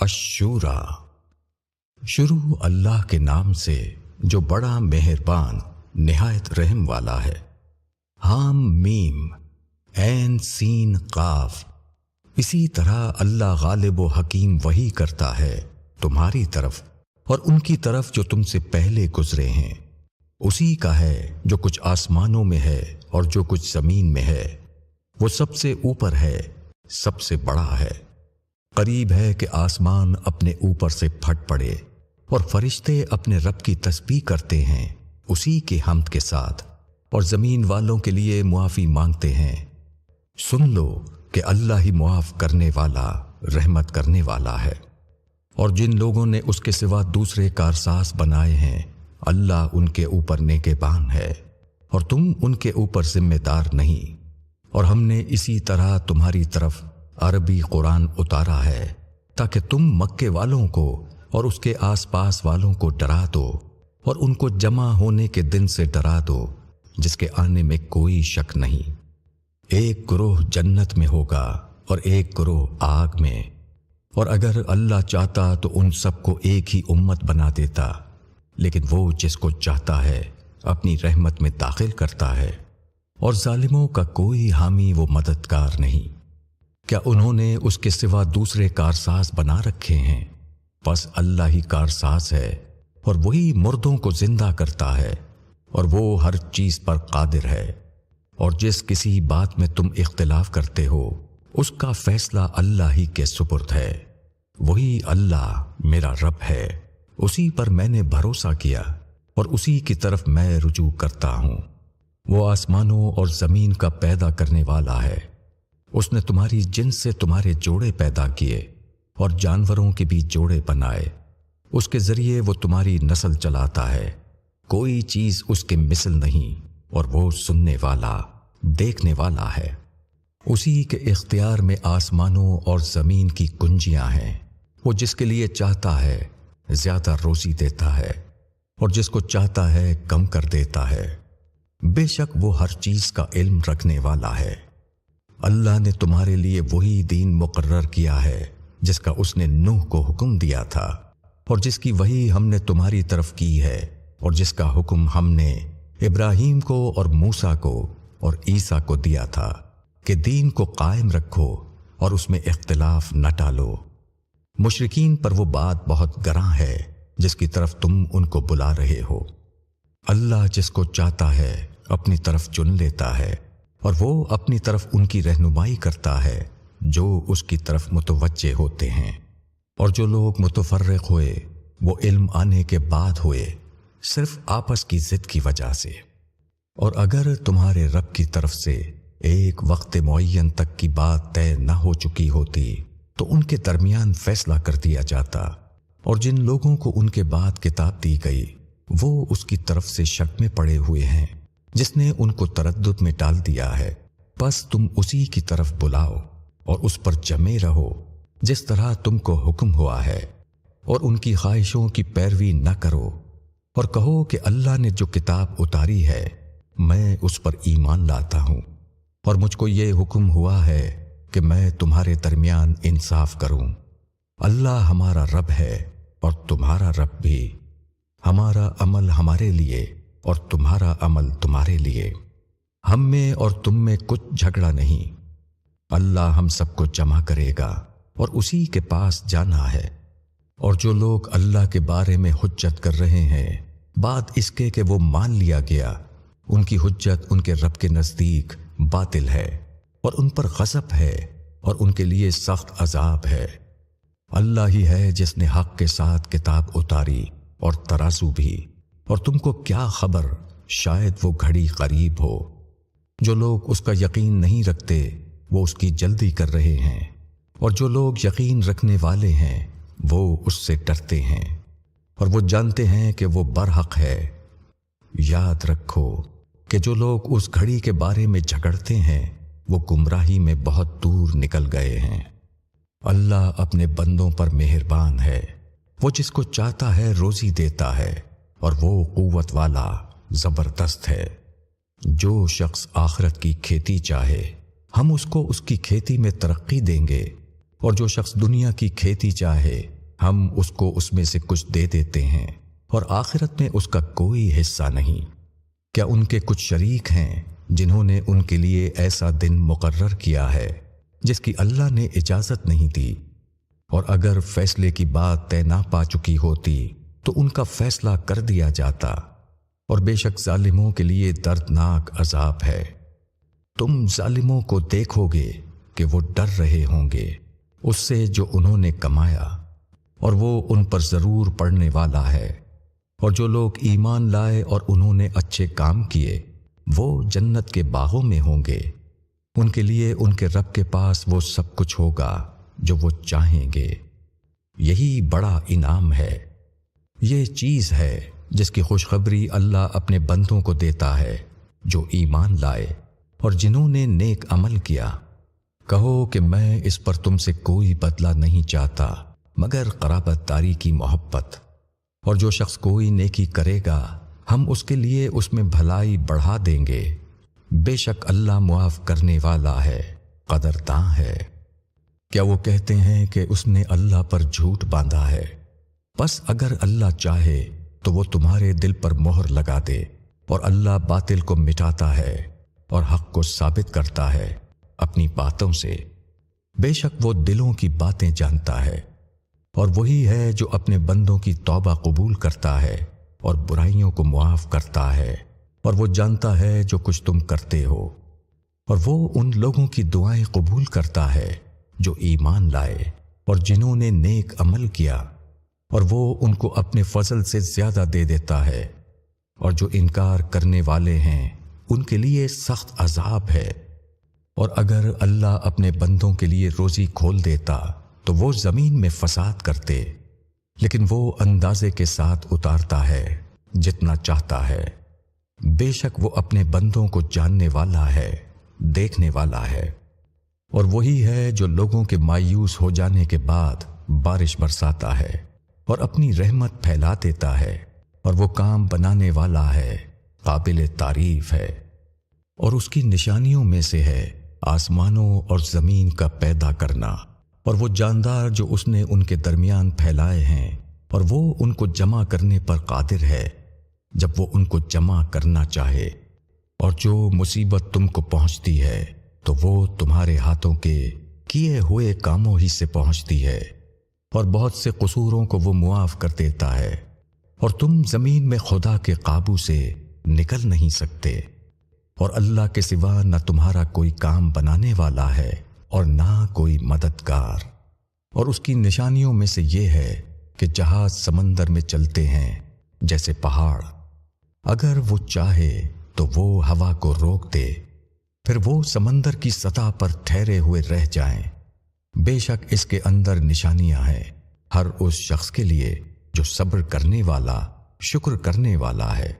اشورا۔ شروع اللہ کے نام سے جو بڑا مہربان، نہایت رحم والا ہے۔ حام، میم این سین، قاف۔ اسی طرح اللہ غالب و حکیم وہی کرتا ہے تمہاری طرف اور ان کی طرف جو تم سے پہلے گزرے ہیں۔ اسی کا ہے جو کچھ آسمانوں میں ہے اور جو کچھ زمین میں ہے۔ وہ سب سے اوپر ہے، سب سے بڑا ہے۔ قریب ہے کہ آسمان اپنے اوپر سے پھٹ پڑے اور فرشتے اپنے رب کی تسبیح کرتے ہیں، اسی کے حمد کے ساتھ، اور زمین والوں کے لیے معافی مانگتے ہیں۔ سن لو کہ اللہ ہی معاف کرنے والا، رحمت کرنے والا ہے۔ اور جن لوگوں نے اس کے سوا دوسرے کارساز بنائے ہیں، اللہ ان کے اوپر نیک بان ہے۔ اور تم ان کے اوپر ذمہ دار نہیں۔ اور ہم نے اسی طرح تمہاری طرف عربی قرآن اتارا ہے تاکہ تم مکے والوں کو اور اس کے آس پاس والوں کو ڈرا دو اور ان کو جمع ہونے کے دن سے ڈرا دو، جس کے آنے میں کوئی شک نہیں۔ ایک گروہ جنت میں ہوگا اور ایک گروہ آگ میں۔ اور اگر اللہ چاہتا تو ان سب کو ایک ہی امت بنا دیتا، لیکن وہ جس کو چاہتا ہے اپنی رحمت میں داخل کرتا ہے۔ اور ظالموں کا کوئی حامی وہ مددگار نہیں۔ کیا انہوں نے اس کے سوا دوسرے کارساز بنا رکھے ہیں؟ بس اللہ ہی کارساز ہے اور وہی مردوں کو زندہ کرتا ہے اور وہ ہر چیز پر قادر ہے۔ اور جس کسی بات میں تم اختلاف کرتے ہو، اس کا فیصلہ اللہ ہی کے سپرد ہے۔ وہی اللہ میرا رب ہے۔ اسی پر میں نے بھروسہ کیا اور اسی کی طرف میں رجوع کرتا ہوں۔ وہ آسمانوں اور زمین کا پیدا کرنے والا ہے۔ اس نے تمہاری جن سے تمہارے جوڑے پیدا کیے اور جانوروں کے بھی جوڑے بنائے۔ اس کے ذریعے وہ تمہاری نسل چلاتا ہے۔ کوئی چیز اس کے مثل نہیں اور وہ سننے والا، دیکھنے والا ہے۔ اسی کے اختیار میں آسمانوں اور زمین کی کنجیاں ہیں۔ وہ جس کے لیے چاہتا ہے، زیادہ روزی دیتا ہے اور جس کو چاہتا ہے، کم کر دیتا ہے۔ بے شک وہ ہر چیز کا علم رکھنے والا ہے۔ اللہ نے تمہارے لیے وہی دین مقرر کیا ہے جس کا اس نے نوح کو حکم دیا تھا۔ اور جس کی وہی ہم نے تمہاری طرف کی ہے، اور جس کا حکم ہم نے ابراہیم کو اور موسا کو اور عیسیٰ کو دیا تھا کہ دین کو قائم رکھو اور اس میں اختلاف نہ ٹالو۔ مشرقین پر وہ بات بہت گراں ہے جس کی طرف تم ان کو بلا رہے ہو۔ اللہ جس کو چاہتا ہے، اپنی طرف چن لیتا ہے۔ اور وہ اپنی طرف ان کی رہنمائی کرتا ہے جو اس کی طرف متوجہ ہوتے ہیں۔ اور جو لوگ متفرق ہوئے، وہ علم آنے کے بعد ہوئے، صرف آپس کی ضد کی وجہ سے۔ اور اگر تمہارے رب کی طرف سے ایک وقت معین تک کی بات طے نہ ہو چکی ہوتی، تو ان کے درمیان فیصلہ کر دیا جاتا۔ اور جن لوگوں کو ان کے بعد کتاب دی گئی، وہ اس کی طرف سے شک میں پڑے ہوئے ہیں۔ جس نے ان کو تردد میں ڈال دیا ہے، بس تم اسی کی طرف بلاؤ اور اس پر جمے رہو، جس طرح تم کو حکم ہوا ہے۔ اور ان کی خواہشوں کی پیروی نہ کرو اور کہو کہ اللہ نے جو کتاب اتاری ہے، میں اس پر ایمان لاتا ہوں۔ اور مجھ کو یہ حکم ہوا ہے کہ میں تمہارے درمیان انصاف کروں۔ اللہ ہمارا رب ہے اور تمہارا رب بھی۔ ہمارا عمل ہمارے لیے اور تمہارا عمل تمہارے لیے۔ ہم میں اور تم میں کچھ جھگڑا نہیں۔ اللہ ہم سب کو جمع کرے گا اور اسی کے پاس جانا ہے۔ اور جو لوگ اللہ کے بارے میں حجت کر رہے ہیں، بات اس کے کہ وہ مان لیا گیا۔ ان کی حجت ان کے رب کے نزدیک باطل ہے اور ان پر غضب ہے اور ان کے لیے سخت عذاب ہے۔ اللہ ہی ہے جس نے حق کے ساتھ کتاب اتاری اور ترازو بھی۔ اور تم کو کیا خبر؟ شاید وہ گھڑی قریب ہو۔ جو لوگ اس کا یقین نہیں رکھتے، وہ اس کی جلدی کر رہے ہیں۔ اور جو لوگ یقین رکھنے والے ہیں، وہ اس سے ڈرتے ہیں۔ اور وہ جانتے ہیں کہ وہ برحق ہے۔ یاد رکھو کہ جو لوگ اس گھڑی کے بارے میں جھگڑتے ہیں، وہ گمراہی میں بہت دور نکل گئے ہیں۔ اللہ اپنے بندوں پر مہربان ہے۔ وہ جس کو چاہتا ہے، روزی دیتا ہے۔ اور وہ قوت والا زبردست ہے۔ جو شخص آخرت کی کھیتی چاہے، ہم اس کو اس کی کھیتی میں ترقی دیں گے۔ اور جو شخص دنیا کی کھیتی چاہے، ہم اس کو اس میں سے کچھ دے دیتے ہیں۔ اور آخرت میں اس کا کوئی حصہ نہیں۔ کیا ان کے کچھ شریک ہیں جنہوں نے ان کے لیے ایسا دن مقرر کیا ہے، جس کی اللہ نے اجازت نہیں دی؟ اور اگر فیصلے کی بات طے نہ پا چکی ہوتی تو ان کا فیصلہ کر دیا جاتا اور بے شک ظالموں کے لیے دردناک عذاب ہے۔ تم ظالموں کو دیکھو گے کہ وہ ڈر رہے ہوں گے، اس سے جو انہوں نے کمایا، اور وہ ان پر ضرور پڑنے والا ہے۔ اور جو لوگ ایمان لائے اور انہوں نے اچھے کام کیے، وہ جنت کے باغوں میں ہوں گے۔ ان کے لیے ان کے رب کے پاس وہ سب کچھ ہوگا جو وہ چاہیں گے۔ یہی بڑا انعام ہے۔ یہ چیز ہے جس کی خوشخبری اللہ اپنے بندوں کو دیتا ہے، جو ایمان لائے اور جنہوں نے نیک عمل کیا۔ کہو کہ میں اس پر تم سے کوئی بدلہ نہیں چاہتا، مگر قرابت داری کی محبت۔ اور جو شخص کوئی نیکی کرے گا، ہم اس کے لیے اس میں بھلائی بڑھا دیں گے۔ بے شک اللہ معاف کرنے والا ہے قدرتاں ہے۔ کیا وہ کہتے ہیں کہ اس نے اللہ پر جھوٹ باندھا ہے؟ بس اگر اللہ چاہے تو وہ تمہارے دل پر مہر لگا دے اور اللہ باطل کو مٹاتا ہے اور حق کو ثابت کرتا ہے اپنی باتوں سے۔ بے شک وہ دلوں کی باتیں جانتا ہے اور وہی ہے جو اپنے بندوں کی توبہ قبول کرتا ہے اور برائیوں کو معاف کرتا ہے اور وہ جانتا ہے جو کچھ تم کرتے ہو۔ اور وہ ان لوگوں کی دعائیں قبول کرتا ہے جو ایمان لائے اور جنہوں نے نیک عمل کیا۔ اور وہ ان کو اپنے فضل سے زیادہ دے دیتا ہے۔ اور جو انکار کرنے والے ہیں، ان کے لیے سخت عذاب ہے۔ اور اگر اللہ اپنے بندوں کے لیے روزی کھول دیتا، تو وہ زمین میں فساد کرتے۔ لیکن وہ اندازے کے ساتھ اتارتا ہے، جتنا چاہتا ہے۔ بے شک وہ اپنے بندوں کو جاننے والا ہے، دیکھنے والا ہے۔ اور وہی ہے جو لوگوں کے مایوس ہو جانے کے بعد بارش برساتا ہے۔ اور اپنی رحمت پھیلا دیتا ہے اور وہ کام بنانے والا ہے، قابل تعریف ہے۔ اور اس کی نشانیوں میں سے ہے آسمانوں اور زمین کا پیدا کرنا۔ اور وہ جاندار جو اس نے ان کے درمیان پھیلائے ہیں، اور وہ ان کو جمع کرنے پر قادر ہے جب وہ ان کو جمع کرنا چاہے۔ اور جو مصیبت تم کو پہنچتی ہے، تو وہ تمہارے ہاتھوں کے کیے ہوئے کاموں ہی سے پہنچتی ہے۔ اور بہت سے قصوروں کو وہ معاف کر دیتا ہے، اور تم زمین میں خدا کے قابو سے نکل نہیں سکتے۔ اور اللہ کے سوا نہ تمہارا کوئی کام بنانے والا ہے اور نہ کوئی مددگار۔ اور اس کی نشانیوں میں سے یہ ہے کہ جہاز سمندر میں چلتے ہیں، جیسے پہاڑ۔ اگر وہ چاہے تو وہ ہوا کو روک دے، پھر وہ سمندر کی سطح پر ٹھہرے ہوئے رہ جائیں۔ بے شک اس کے اندر نشانیاں ہیں۔ ہر اس شخص کے لیے جو صبر کرنے والا، شکر کرنے والا ہے۔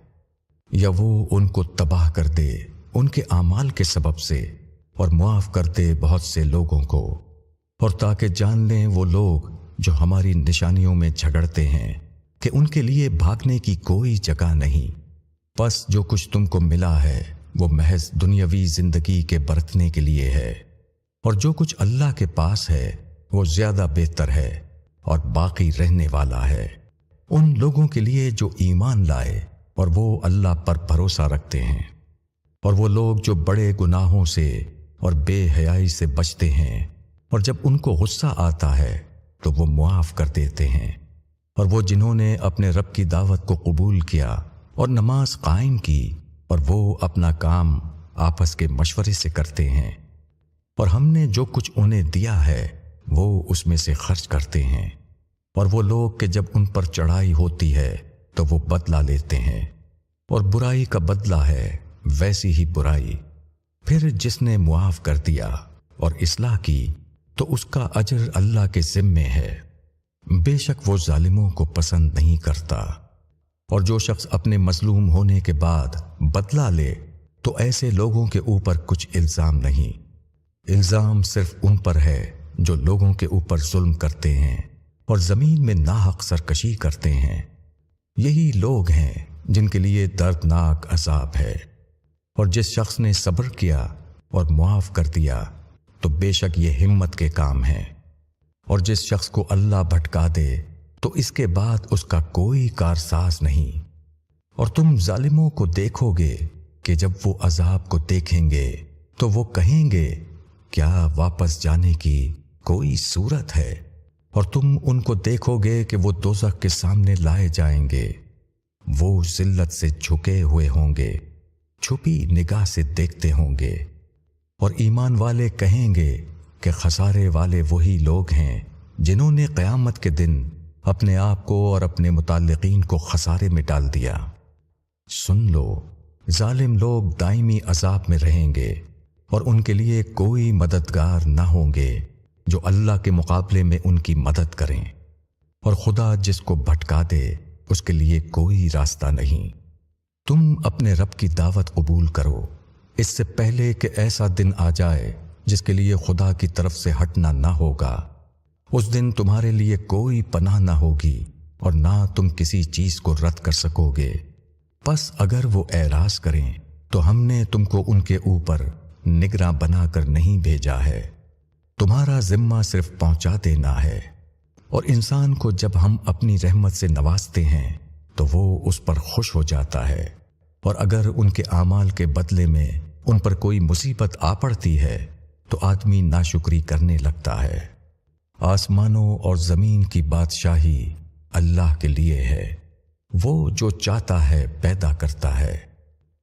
یا وہ ان کو تباہ کر دے، ان کے اعمال کے سبب سے، اور معاف کر دے بہت سے لوگوں کو۔ اور تاکہ جان لیں وہ لوگ جو ہماری نشانیوں میں جھگڑتے ہیں، کہ ان کے لیے بھاگنے کی کوئی جگہ نہیں۔ بس جو کچھ تم کو ملا ہے، وہ محض دنیاوی زندگی کے برتنے کے لیے ہے۔ اور جو کچھ اللہ کے پاس ہے، وہ زیادہ بہتر ہے اور باقی رہنے والا ہے۔ ان لوگوں کے لیے جو ایمان لائے اور وہ اللہ پر بھروسہ رکھتے ہیں۔ اور وہ لوگ جو بڑے گناہوں سے اور بے حیائی سے بچتے ہیں۔ اور جب ان کو غصہ آتا ہے، تو وہ معاف کر دیتے ہیں۔ اور وہ جنہوں نے اپنے رب کی دعوت کو قبول کیا اور نماز قائم کی اور وہ اپنا کام آپس کے مشورے سے کرتے ہیں۔ اور ہم نے جو کچھ انہیں دیا ہے، وہ اس میں سے خرچ کرتے ہیں۔ اور وہ لوگ کہ جب ان پر چڑھائی ہوتی ہے، تو وہ بدلہ لیتے ہیں۔ اور برائی کا بدلہ ہے، ویسی ہی برائی۔ پھر جس نے معاف کر دیا اور اصلاح کی، تو اس کا اجر اللہ کے ذمے ہے۔ بے شک وہ ظالموں کو پسند نہیں کرتا۔ اور جو شخص اپنے مظلوم ہونے کے بعد بدلہ لے، تو ایسے لوگوں کے اوپر کچھ الزام نہیں۔ الزام صرف ان پر ہے جو لوگوں کے اوپر ظلم کرتے ہیں اور زمین میں ناحق سرکشی کرتے ہیں۔ یہی لوگ ہیں جن کے لیے دردناک عذاب ہے۔ اور جس شخص نے صبر کیا اور معاف کر دیا، تو بے شک یہ ہمت کے کام ہیں۔ اور جس شخص کو اللہ بھٹکا دے، تو اس کے بعد اس کا کوئی کارساز نہیں۔ اور تم ظالموں کو دیکھو گے کہ جب وہ عذاب کو دیکھیں گے، تو وہ کہیں گے کیا واپس جانے کی کوئی صورت ہے؟ اور تم ان کو دیکھو گے کہ وہ دوزخ کے سامنے لائے جائیں گے۔ وہ ذلت سے جھکے ہوئے ہوں گے، چھپی نگاہ سے دیکھتے ہوں گے۔ اور ایمان والے کہیں گے کہ خسارے والے وہی لوگ ہیں جنہوں نے قیامت کے دن اپنے آپ کو اور اپنے متعلقین کو خسارے میں ڈال دیا۔ سن لو، ظالم لوگ دائمی عذاب میں رہیں گے۔ اور ان کے لیے کوئی مددگار نہ ہوں گے جو اللہ کے مقابلے میں ان کی مدد کریں۔ اور خدا جس کو بھٹکا دے، اس کے لیے کوئی راستہ نہیں۔ تم اپنے رب کی دعوت قبول کرو۔ اس سے پہلے کہ ایسا دن آ جائے جس کے لیے خدا کی طرف سے ہٹنا نہ ہوگا، اس دن تمہارے لیے کوئی پناہ نہ ہوگی اور نہ تم کسی چیز کو رد کر سکو گے۔ بس اگر وہ اعراض کریں، تو ہم نے تم کو ان کے اوپر نگراں بنا کر نہیں بھیجا ہے۔ تمہارا ذمہ صرف پہنچا دینا ہے۔ اور انسان کو جب ہم اپنی رحمت سے نوازتے ہیں، تو وہ اس پر خوش ہو جاتا ہے۔ اور اگر ان کے اعمال کے بدلے میں ان پر کوئی مصیبت آ پڑتی ہے، تو آدمی ناشکری کرنے لگتا ہے۔ آسمانوں اور زمین کی بادشاہی اللہ کے لیے ہے۔ وہ جو چاہتا ہے، پیدا کرتا ہے۔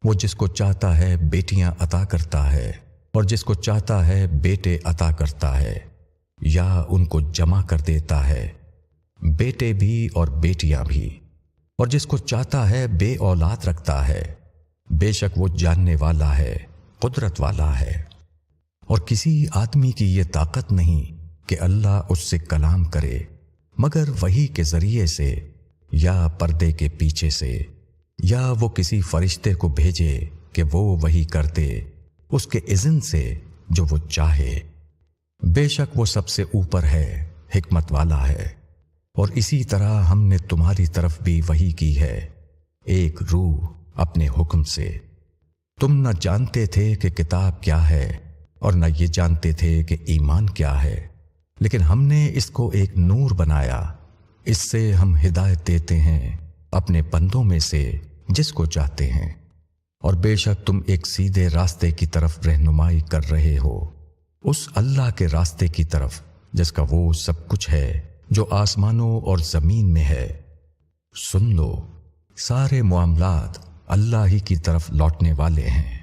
وہ جس کو چاہتا ہے بیٹیاں عطا کرتا ہے اور جس کو چاہتا ہے بیٹے عطا کرتا ہے یا ان کو جمع کر دیتا ہے، بیٹے بھی اور بیٹیاں بھی۔ اور جس کو چاہتا ہے بے اولاد رکھتا ہے، بے شک وہ جاننے والا ہے، قدرت والا ہے۔ اور کسی آدمی کی یہ طاقت نہیں کہ اللہ اس سے کلام کرے، مگر وہی کے ذریعے سے یا پردے کے پیچھے سے۔ یا وہ کسی فرشتے کو بھیجے کہ وہ وہی کرتے اس کے اذن سے جو وہ چاہے۔ بے شک وہ سب سے اوپر ہے، حکمت والا ہے۔ اور اسی طرح ہم نے تمہاری طرف بھی وہی کی ہے، ایک روح اپنے حکم سے۔ تم نہ جانتے تھے کہ کتاب کیا ہے، اور نہ یہ جانتے تھے کہ ایمان کیا ہے۔ لیکن ہم نے اس کو ایک نور بنایا، اس سے ہم ہدایت دیتے ہیں اپنے بندوں میں سے۔ جس کو چاہتے ہیں۔ اور بے شک تم ایک سیدھے راستے کی طرف رہنمائی کر رہے ہو۔ اس اللہ کے راستے کی طرف، جس کا وہ سب کچھ ہے، جو آسمانوں اور زمین میں ہے۔ سن لو، سارے معاملات اللہ ہی کی طرف لوٹنے والے ہیں۔